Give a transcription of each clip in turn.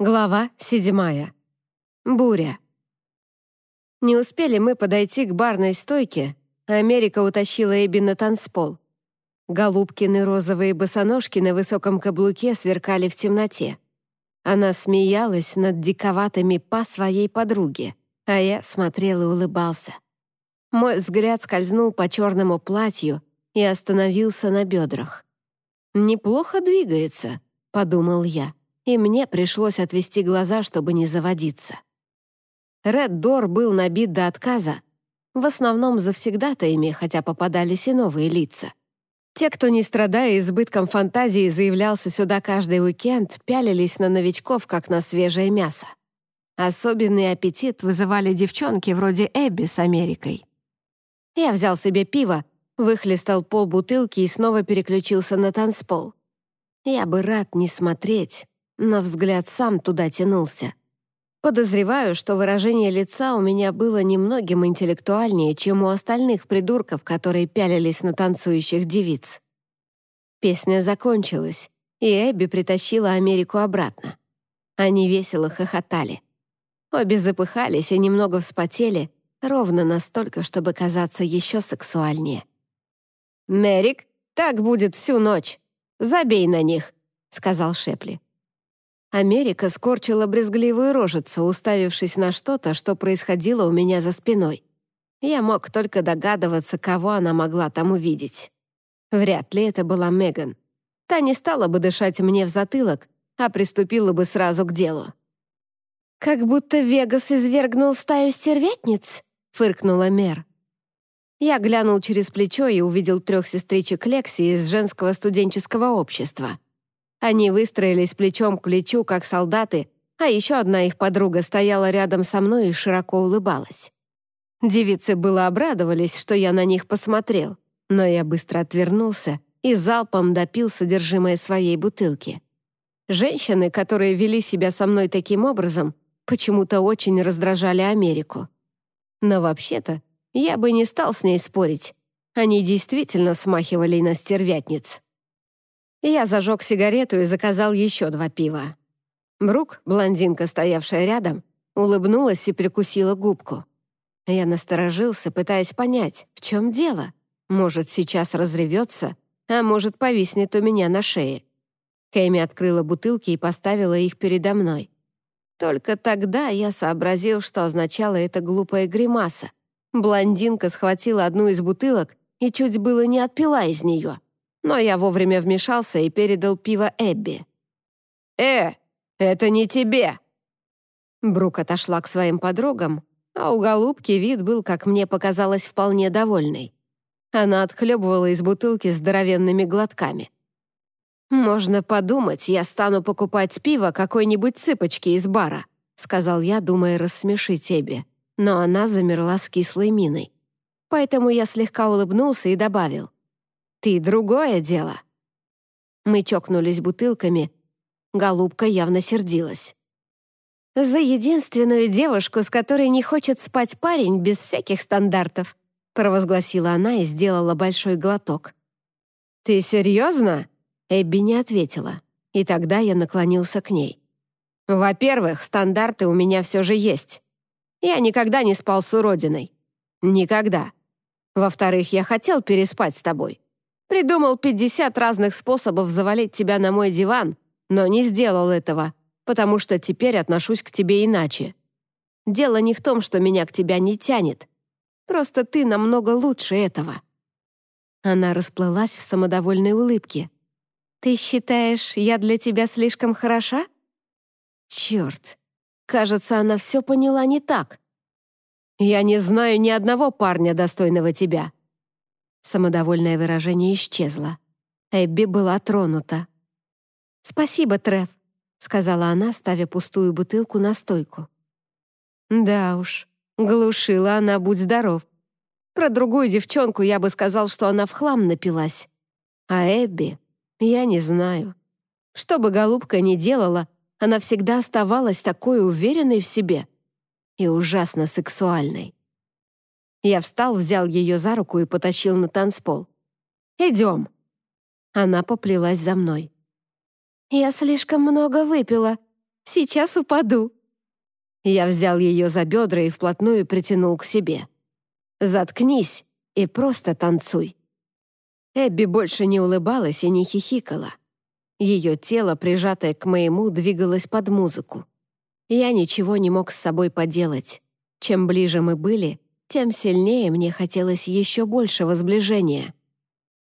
Глава седьмая. Буря. Не успели мы подойти к барной стойке, Америка утащила Эбби на танцпол. Голубкины розовые босоножки на высоком каблуке сверкали в темноте. Она смеялась над диковатыми па своей подруге, а я смотрел и улыбался. Мой взгляд скользнул по черному платью и остановился на бедрах. «Неплохо двигается», — подумал я и мне пришлось отвести глаза, чтобы не заводиться. Ред Дор был набит до отказа, в основном завсегдатаями, хотя попадались и новые лица. Те, кто, не страдая избытком фантазии, заявлялся сюда каждый уикенд, пялились на новичков, как на свежее мясо. Особенный аппетит вызывали девчонки вроде Эбби с Америкой. Я взял себе пиво, выхлестал пол бутылки и снова переключился на танцпол. Я бы рад не смотреть, но взгляд сам туда тянулся. Подозреваю, что выражение лица у меня было немногим интеллектуальнее, чем у остальных придурков, которые пялились на танцующих девиц. Песня закончилась, и Эбби притащила Америку обратно. Они весело хохотали. Обе запыхались и немного вспотели, ровно настолько, чтобы казаться еще сексуальнее. «Мерик, так будет всю ночь. Забей на них», — сказал Шепли. Америка скорчила брезгливую рожицу, уставившись на что-то, что происходило у меня за спиной. Я мог только догадываться, кого она могла там увидеть. Вряд ли это была Меган. Та не стала бы дышать мне в затылок, а приступила бы сразу к делу. «Как будто Вегас извергнул стаю стервятниц», — фыркнула Мер. Я глянул через плечо и увидел трех сестричек Лекси из женского студенческого общества. Они выстроились плечом к плечу, как солдаты, а еще одна их подруга стояла рядом со мной и широко улыбалась. Девицы было обрадовались, что я на них посмотрел, но я быстро отвернулся и залпом допил содержимое своей бутылки. Женщины, которые вели себя со мной таким образом, почему-то очень раздражали Америку. Но вообще-то я бы не стал с ней спорить. Они действительно смахивали на стервятниц. Я зажег сигарету и заказал еще два пива. Брук, блондинка, стоявшая рядом, улыбнулась и прикусила губку. Я насторожился, пытаясь понять, в чем дело. Может, сейчас разревется, а может, повиснет у меня на шее. Кэми открыла бутылки и поставила их передо мной. Только тогда я сообразил, что означала эта глупая гримаса. Блондинка схватила одну из бутылок и чуть было не отпила из нее но я вовремя вмешался и передал пиво Эбби. «Э, это не тебе!» Брук отошла к своим подругам, а у голубки вид был, как мне показалось, вполне довольный. Она отхлебывала из бутылки здоровенными глотками. «Можно подумать, я стану покупать пиво какой-нибудь цыпочки из бара», сказал я, думая рассмешить Эбби, но она замерла с кислой миной. Поэтому я слегка улыбнулся и добавил. Ты другое дело». Мы чокнулись бутылками. Голубка явно сердилась. «За единственную девушку, с которой не хочет спать парень без всяких стандартов», провозгласила она и сделала большой глоток. «Ты серьезно?» Эбби не ответила, и тогда я наклонился к ней. «Во-первых, стандарты у меня все же есть. Я никогда не спал с уродиной. Никогда. Во-вторых, я хотел переспать с тобой. Придумал 50 разных способов завалить тебя на мой диван, но не сделал этого, потому что теперь отношусь к тебе иначе. Дело не в том, что меня к тебя не тянет. Просто ты намного лучше этого». Она расплылась в самодовольной улыбке. «Ты считаешь, я для тебя слишком хороша?» «Черт! Кажется, она все поняла не так. Я не знаю ни одного парня, достойного тебя. Самодовольное выражение исчезло. Эбби была тронута. «Спасибо, Треф», — сказала она, ставя пустую бутылку на стойку. «Да уж, глушила она, будь здоров. Про другую девчонку я бы сказал, что она в хлам напилась. А Эбби, я не знаю. Что бы голубка ни делала, она всегда оставалась такой уверенной в себе и ужасно сексуальной. Я встал, взял ее за руку и потащил на танцпол. «Идем!» Она поплелась за мной. «Я слишком много выпила», Сейчас упаду». Я взял ее за бедра и вплотную притянул к себе. «Заткнись и просто танцуй». Эбби больше не улыбалась и не хихикала. Ее тело, прижатое к моему, двигалось под музыку. Я ничего не мог с собой поделать. Чем ближе мы были, тем сильнее мне хотелось еще большего сближения.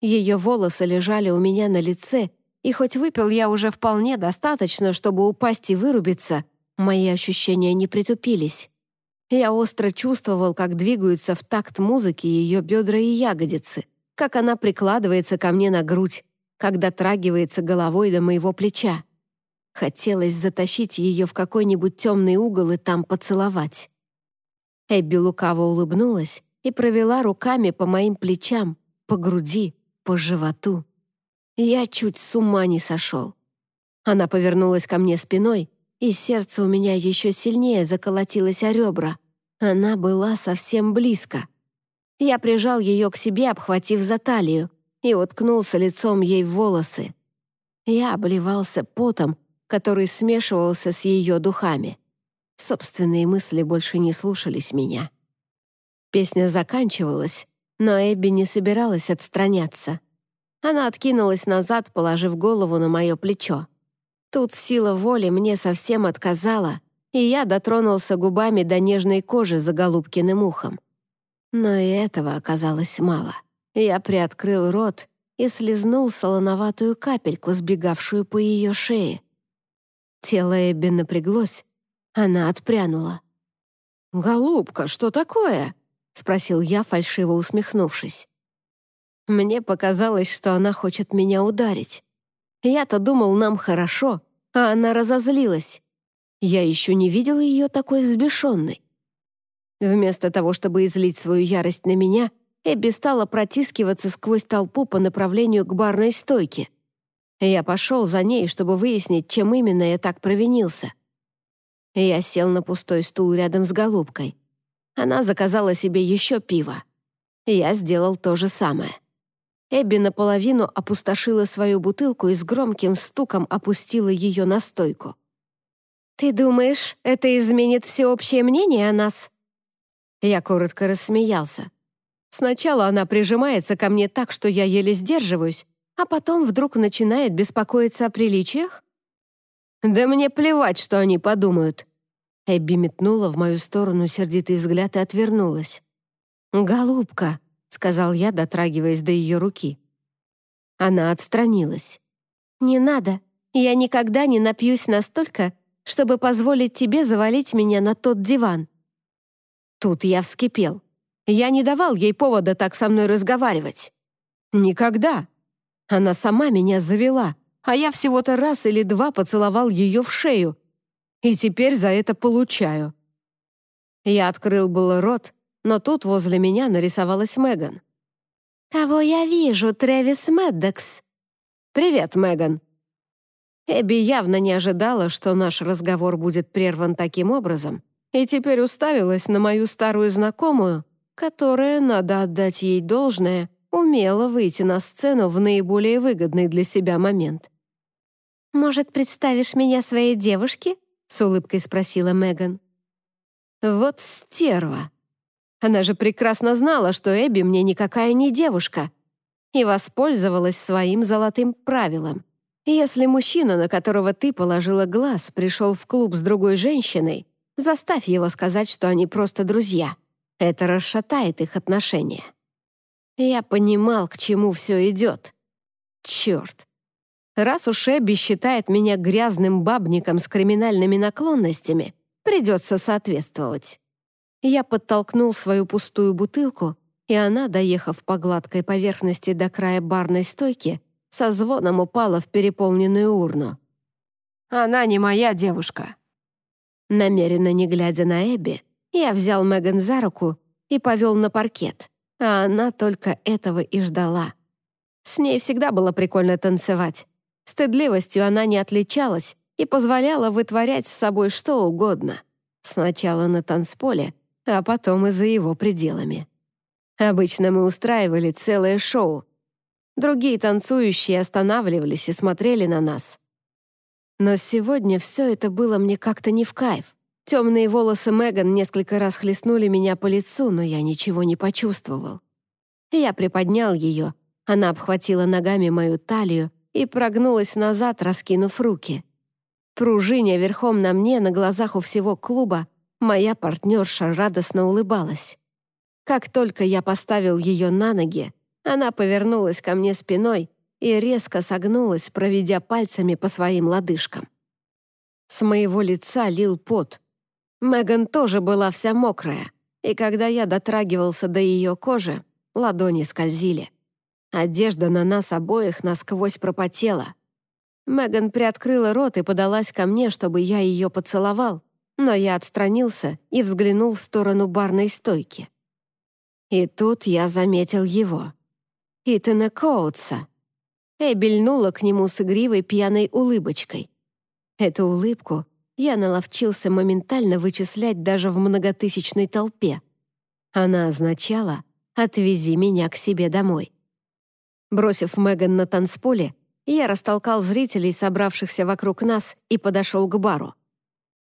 Ее волосы лежали у меня на лице, и хоть выпил я уже вполне достаточно, чтобы упасть и вырубиться, мои ощущения не притупились. Я остро чувствовал, как двигаются в такт музыки ее бедра и ягодицы, как она прикладывается ко мне на грудь, как дотрагивается головой до моего плеча. Хотелось затащить ее в какой-нибудь темный угол и там поцеловать. Эбби лукаво улыбнулась и провела руками по моим плечам, по груди, по животу. Я чуть с ума не сошел. Она повернулась ко мне спиной, и сердце у меня еще сильнее заколотилось о ребра. Она была совсем близко. Я прижал ее к себе, обхватив за талию, и уткнулся лицом ей в волосы. Я обливался потом, который смешивался с ее духами. Собственные мысли больше не слушались меня. Песня заканчивалась, но Эбби не собиралась отстраняться. Она откинулась назад, положив голову на мое плечо. Тут сила воли мне совсем отказала, и я дотронулся губами до нежной кожи за голубкиным ухом. Но и этого оказалось мало. Я приоткрыл рот и слезнул солоноватую капельку, сбегавшую по ее шее. Тело Эбби напряглось, она отпрянула. «Голубка, что такое?» — спросил я, фальшиво усмехнувшись. Мне показалось, что она хочет меня ударить. Я-то думал, нам хорошо, а она разозлилась. Я еще не видел ее такой взбешенной. Вместо того, чтобы излить свою ярость на меня, Эбби стала протискиваться сквозь толпу по направлению к барной стойке. Я пошел за ней, чтобы выяснить, чем именно я так провинился. Я сел на пустой стул рядом с голубкой. Она заказала себе еще пиво. Я сделал то же самое. Эбби наполовину опустошила свою бутылку и с громким стуком опустила ее на стойку. «Ты думаешь, это изменит всеобщее мнение о нас?» Я коротко рассмеялся. Сначала она прижимается ко мне так, что я еле сдерживаюсь, а потом вдруг начинает беспокоиться о приличиях? «Да мне плевать, что они подумают». Эбби метнула в мою сторону сердитый взгляд и отвернулась. «Голубка», — сказал я, дотрагиваясь до ее руки. Она отстранилась. «Не надо. Я никогда не напьюсь настолько, чтобы позволить тебе завалить меня на тот диван». Тут я вскипел. Я не давал ей повода так со мной разговаривать. Никогда. Она сама меня завела, а я всего-то раз или два поцеловал ее в шею. И теперь за это получаю. Я открыл было рот, но тут возле меня нарисовалась Меган. «Кого я вижу, Трэвис Мэддокс?» «Привет, Меган». Эбби явно не ожидала, что наш разговор будет прерван таким образом, и теперь уставилась на мою старую знакомую, которая, надо отдать ей должное, умела выйти на сцену в наиболее выгодный для себя момент. «Может, представишь меня своей девушке?» — с улыбкой спросила Меган. «Вот стерва! Она же прекрасно знала, что Эбби мне никакая не девушка, и воспользовалась своим золотым правилом. Если мужчина, на которого ты положила глаз, пришел в клуб с другой женщиной, заставь его сказать, что они просто друзья». Это расшатает их отношения. Я понимал, к чему все идет. Черт. Раз уж Эбби считает меня грязным бабником с криминальными наклонностями, придется соответствовать. Я подтолкнул свою пустую бутылку, и она, доехав по гладкой поверхности до края барной стойки, со звоном упала в переполненную урну. «Она не моя девушка». Намеренно не глядя на Эбби, я взял Меган за руку и повел на паркет, а она только этого и ждала. С ней всегда было прикольно танцевать. Стыдливостью она не отличалась и позволяла вытворять с собой что угодно. Сначала на танцполе, а потом и за его пределами. Обычно мы устраивали целое шоу. Другие танцующие останавливались и смотрели на нас. Но сегодня все это было мне как-то не в кайф. Темные волосы Меган несколько раз хлестнули меня по лицу, но я ничего не почувствовал. Я приподнял ее, она обхватила ногами мою талию и прогнулась назад, раскинув руки. Пружиня верхом на мне на глазах у всего клуба, моя партнерша радостно улыбалась. Как только я поставил ее на ноги, она повернулась ко мне спиной и резко согнулась, проведя пальцами по своим лодыжкам. С моего лица лил пот. Меган тоже была вся мокрая, и когда я дотрагивался до ее кожи, ладони скользили. Одежда на нас обоих насквозь пропотела. Меган приоткрыла рот и подалась ко мне, чтобы я ее поцеловал, но я отстранился и взглянул в сторону барной стойки. И тут я заметил его. Итана Коутса. Эбби льнула к нему с игривой пьяной улыбочкой. Эту улыбку я наловчился моментально вычислять даже в многотысячной толпе. Она означала «отвези меня к себе домой». Бросив Меган на танцполе, я растолкал зрителей, собравшихся вокруг нас, и подошел к бару.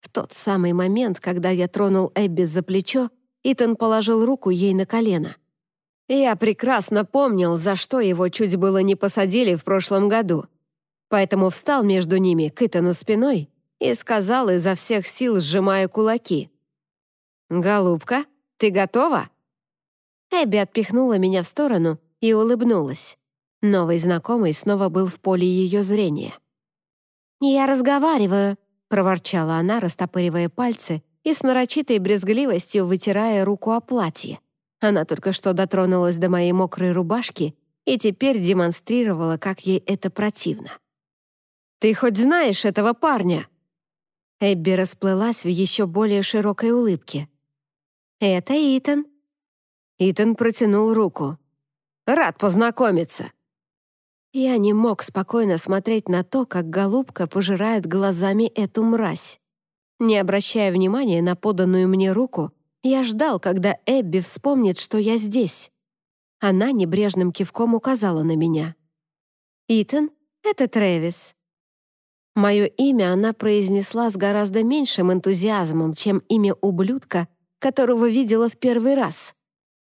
В тот самый момент, когда я тронул Эбби за плечо, Итан положил руку ей на колено. Я прекрасно помнил, за что его чуть было не посадили в прошлом году. Поэтому встал между ними к Итану спиной и сказал изо всех сил, сжимая кулаки. «Голубка, ты готова?» Эбби отпихнула меня в сторону и улыбнулась. Новый знакомый снова был в поле ее зрения. «Я разговариваю», — проворчала она, растопыривая пальцы и с нарочитой брезгливостью вытирая руку о платье. Она только что дотронулась до моей мокрой рубашки и теперь демонстрировала, как ей это противно. «Ты хоть знаешь этого парня?» Эбби расплылась в еще более широкой улыбке. «Это Итан». Итан протянул руку. «Рад познакомиться». Я не мог спокойно смотреть на то, как голубка пожирает глазами эту мразь. Не обращая внимания на поданную мне руку, я ждал, когда Эбби вспомнит, что я здесь. Она небрежным кивком указала на меня. «Итан, это Трэвис». Мое имя она произнесла с гораздо меньшим энтузиазмом, чем имя ублюдка, которого видела в первый раз.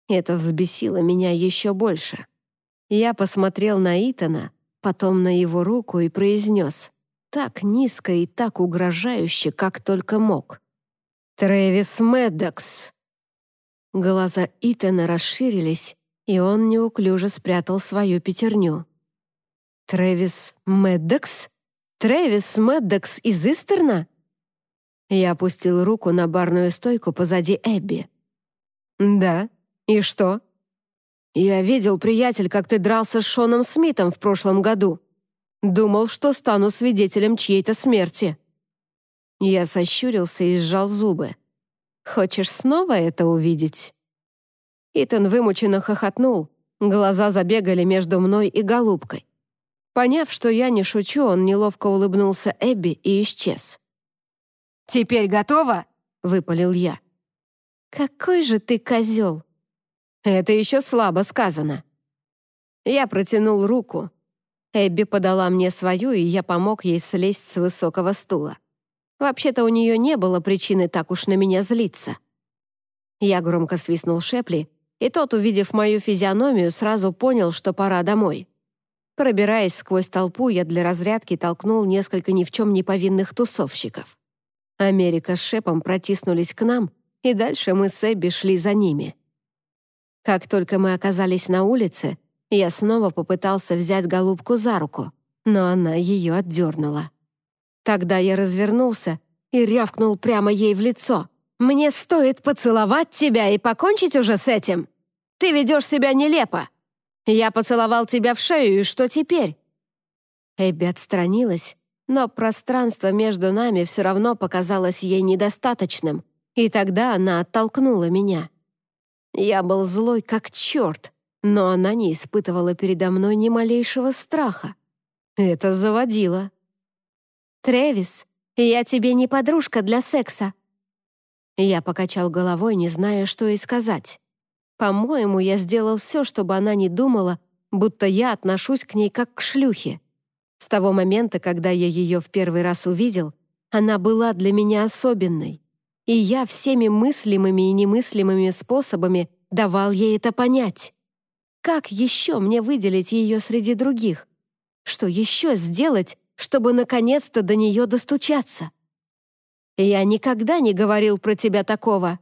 Это взбесило меня еще больше. Я посмотрел на Итана, потом на его руку и произнес так низко и так угрожающе, как только мог. «Трэвис Мэддокс!» Глаза Итана расширились, и он неуклюже спрятал свою пятерню. «Трэвис Мэддокс? Трэвис Мэддокс из Истерна?» Я опустил руку на барную стойку позади Эбби. «Да. И что?» «Я видел, приятель, как ты дрался с Шоном Смитом в прошлом году. Думал, что стану свидетелем чьей-то смерти». Я сощурился и сжал зубы. «Хочешь снова это увидеть?» Итан вымученно хохотнул, глаза забегали между мной и голубкой. Поняв, что я не шучу, он неловко улыбнулся Эбби и исчез. «Теперь готова?» — выпалил я. «Какой же ты козел!» «Это еще слабо сказано». Я протянул руку, Эбби подала мне свою, и я помог ей слезть с высокого стула. Вообще-то у нее не было причины так уж на меня злиться. Я громко свистнул Шепли, и тот, увидев мою физиономию, сразу понял, что пора домой. Пробираясь сквозь толпу, я для разрядки толкнул несколько ни в чем не повинных тусовщиков. Америка с Шепом протиснулись к нам, и дальше мы с Эбби шли за ними. Как только мы оказались на улице, я снова попытался взять голубку за руку, но она ее отдернула. Тогда я развернулся и рявкнул прямо ей в лицо. «Мне стоит поцеловать тебя и покончить уже с этим? Ты ведешь себя нелепо. Я поцеловал тебя в шею, и что теперь?» Эбби отстранилась, но пространство между нами все равно показалось ей недостаточным, и тогда она оттолкнула меня. Я был злой как черт, но она не испытывала передо мной ни малейшего страха. Это заводило. «Трэвис, я тебе не подружка для секса». Я покачал головой, не зная, что ей сказать. По-моему, я сделал все, чтобы она не думала, будто я отношусь к ней как к шлюхе. С того момента, когда я ее в первый раз увидел, она была для меня особенной, и я всеми мыслимыми и немыслимыми способами давал ей это понять. Как еще мне выделить ее среди других? Что еще сделать, чтобы наконец-то до нее достучаться? Я никогда не говорил про тебя такого.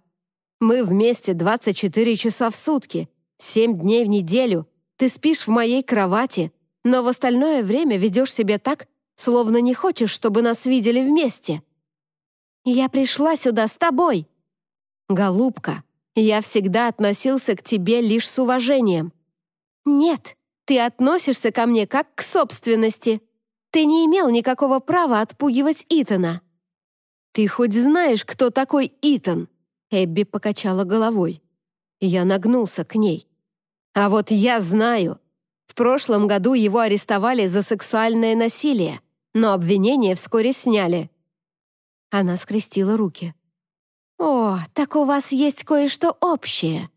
Мы вместе 24 часа в сутки, 7 дней в неделю. Ты спишь в моей кровати, но в остальное время ведешь себя так, словно не хочешь, чтобы нас видели вместе. Я пришла сюда с тобой. Голубка, я всегда относился к тебе лишь с уважением. Нет, ты относишься ко мне как к собственности. Ты не имел никакого права отпугивать Итана. Ты хоть знаешь, кто такой Итан? Эбби покачала головой. Я нагнулся к ней. А вот я знаю. В прошлом году его арестовали за сексуальное насилие, но обвинение вскоре сняли. Она скрестила руки. «О, так у вас есть кое-что общее».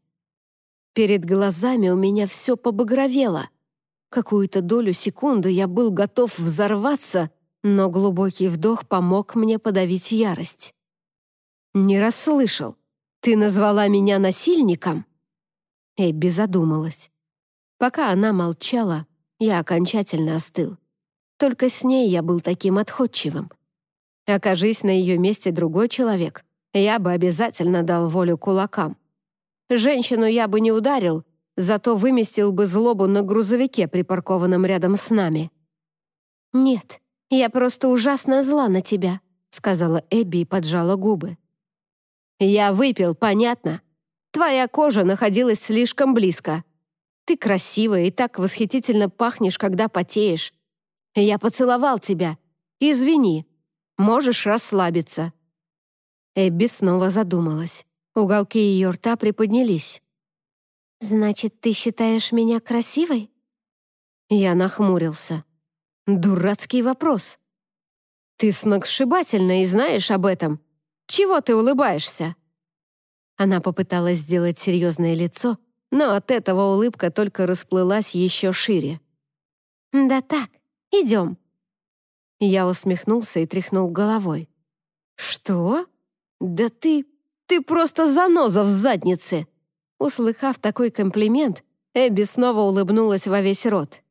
Перед глазами у меня все побагровело. Какую-то долю секунды я был готов взорваться, но глубокий вдох помог мне подавить ярость. «Не расслышал. Ты назвала меня насильником?» Эбби задумалась. Пока она молчала, я окончательно остыл. Только с ней я был таким отходчивым. Окажись на ее месте другой человек, я бы обязательно дал волю кулакам. Женщину я бы не ударил, зато выместил бы злобу на грузовике, припаркованном рядом с нами. «Нет, я просто ужасно зла на тебя», — сказала Эбби и поджала губы. «Я выпил, понятно. Твоя кожа находилась слишком близко. Ты красивая и так восхитительно пахнешь, когда потеешь. Я поцеловал тебя. Извини. Можешь расслабиться». Эбби снова задумалась. Уголки ее рта приподнялись. «Значит, ты считаешь меня красивой?» Я нахмурился. «Дурацкий вопрос. Ты сногсшибательна и знаешь об этом. Чего ты улыбаешься?» Она попыталась сделать серьезное лицо, но от этого улыбка только расплылась еще шире. «Да так, идем». Я усмехнулся и тряхнул головой. «Что? Да ты... ты просто заноза в заднице!» Услыхав такой комплимент, Эбби снова улыбнулась во весь рот.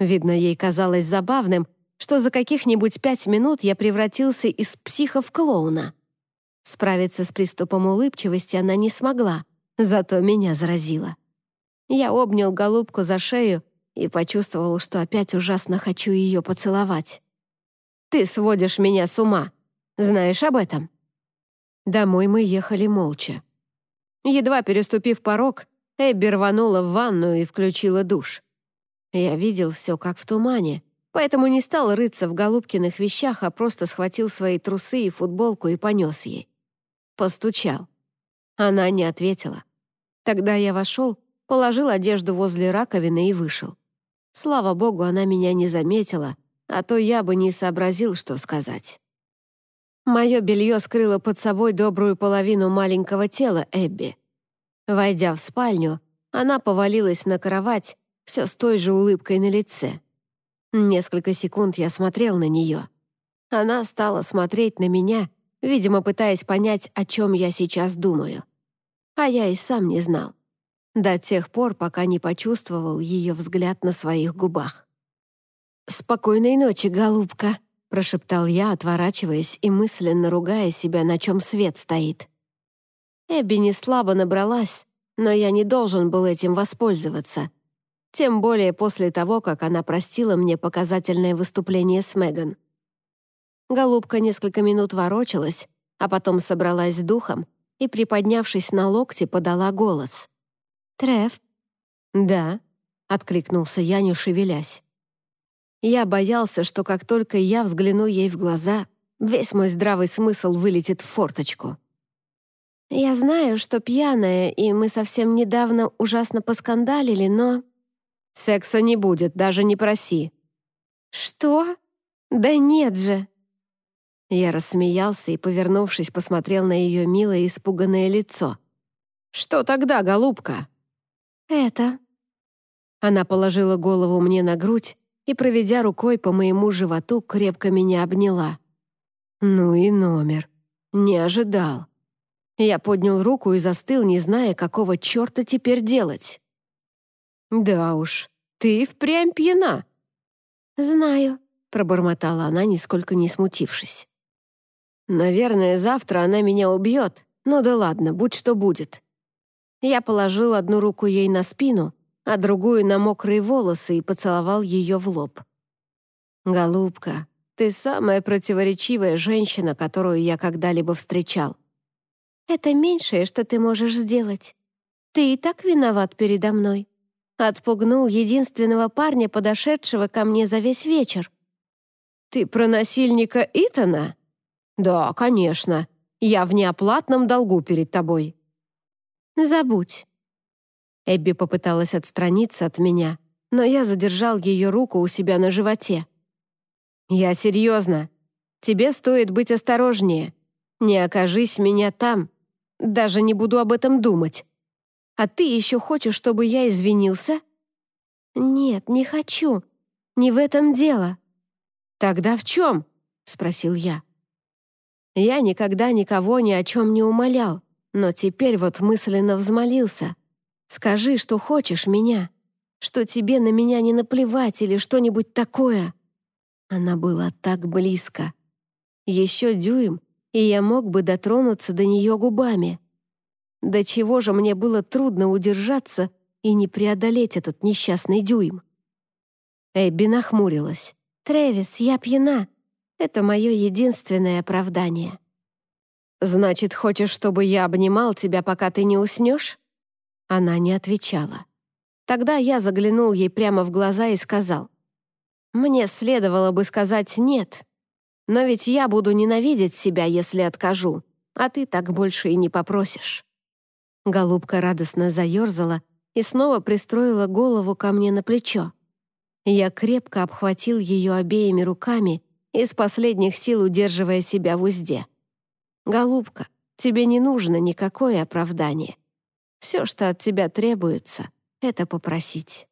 Видно, ей казалось забавным, что за каких-нибудь пять минут я превратился из психа в клоуна. Справиться с приступом улыбчивости она не смогла, зато меня заразила. Я обнял голубку за шею и почувствовал, что опять ужасно хочу ее поцеловать. «Ты сводишь меня с ума. Знаешь об этом?» Домой мы ехали молча. Едва переступив порог, Эбби рванула в ванную и включила душ. Я видел все как в тумане, поэтому не стал рыться в Голубкиных вещах, а просто схватил свои трусы и футболку и понес ей. Постучал. Она не ответила. Тогда я вошел, положил одежду возле раковины и вышел. Слава богу, она меня не заметила, а то я бы не сообразил, что сказать. Мое белье скрыло под собой добрую половину маленького тела Эбби. Войдя в спальню, она повалилась на кровать, все с той же улыбкой на лице. Несколько секунд я смотрел на нее. Она стала смотреть на меня — видимо, пытаясь понять, о чем я сейчас думаю. А я и сам не знал. До тех пор, пока не почувствовал ее взгляд на своих губах. «Спокойной ночи, голубка», — прошептал я, отворачиваясь и мысленно ругая себя, на чем свет стоит. Эбби не слабо набралась, но я не должен был этим воспользоваться. Тем более после того, как она простила мне показательное выступление с Меган. Голубка несколько минут ворочалась, а потом собралась с духом и, приподнявшись на локте, подала голос. «Треф?» «Да», — откликнулся я, не шевелясь. Я боялся, что как только я взгляну ей в глаза, весь мой здравый смысл вылетит в форточку. «Я знаю, что пьяная, и мы совсем недавно ужасно поскандалили, но...» «Секса не будет, даже не проси». «Что? Да нет же!» Я рассмеялся и, повернувшись, посмотрел на ее милое испуганное лицо. «Что тогда, голубка?» «Это...» Она положила голову мне на грудь, и, проведя рукой по моему животу, крепко меня обняла. Ну и номер. Не ожидал. Я поднял руку и застыл, не зная, какого черта теперь делать. «Да уж, ты впрямь пьяна». «Знаю», — пробормотала она, нисколько не смутившись. «Наверное, завтра она меня убьет. Ну да ладно, будь что будет». Я положил одну руку ей на спину, а другую на мокрые волосы и поцеловал ее в лоб. «Голубка, ты самая противоречивая женщина, которую я когда-либо встречал. Это меньшее, что ты можешь сделать. Ты и так виноват передо мной. Отпугнул единственного парня, подошедшего ко мне за весь вечер. Ты про насильника Итана? Да, конечно. Я в неоплатном долгу перед тобой. Забудь. Эбби попыталась отстраниться от меня, но я задержал ее руку у себя на животе. «Я серьезно. Тебе стоит быть осторожнее. Не окажись меня там. Даже не буду об этом думать. А ты еще хочешь, чтобы я извинился?» «Нет, не хочу. Не в этом дело». «Тогда в чем?» — спросил я. Я никогда никого ни о чем не умолял, но теперь вот мысленно взмолился. «Скажи, что хочешь меня, что тебе на меня не наплевать или что-нибудь такое». Она была так близко. Еще дюйм, и я мог бы дотронуться до нее губами. До чего же мне было трудно удержаться и не преодолеть этот несчастный дюйм. Эбби нахмурилась. «Трэвис, я пьяна. Это мое единственное оправдание». «Значит, хочешь, чтобы я обнимал тебя, пока ты не уснешь?» Она не отвечала. Тогда я заглянул ей прямо в глаза и сказал, мне следовало бы сказать «нет». Но ведь я буду ненавидеть себя, если откажу, а ты так больше и не попросишь». Голубка радостно заерзала и снова пристроила голову ко мне на плечо. Я крепко обхватил ее обеими руками, из последних сил удерживая себя в узде. «Голубка, тебе не нужно никакое оправдание. Все, что от тебя требуется, — это попросить».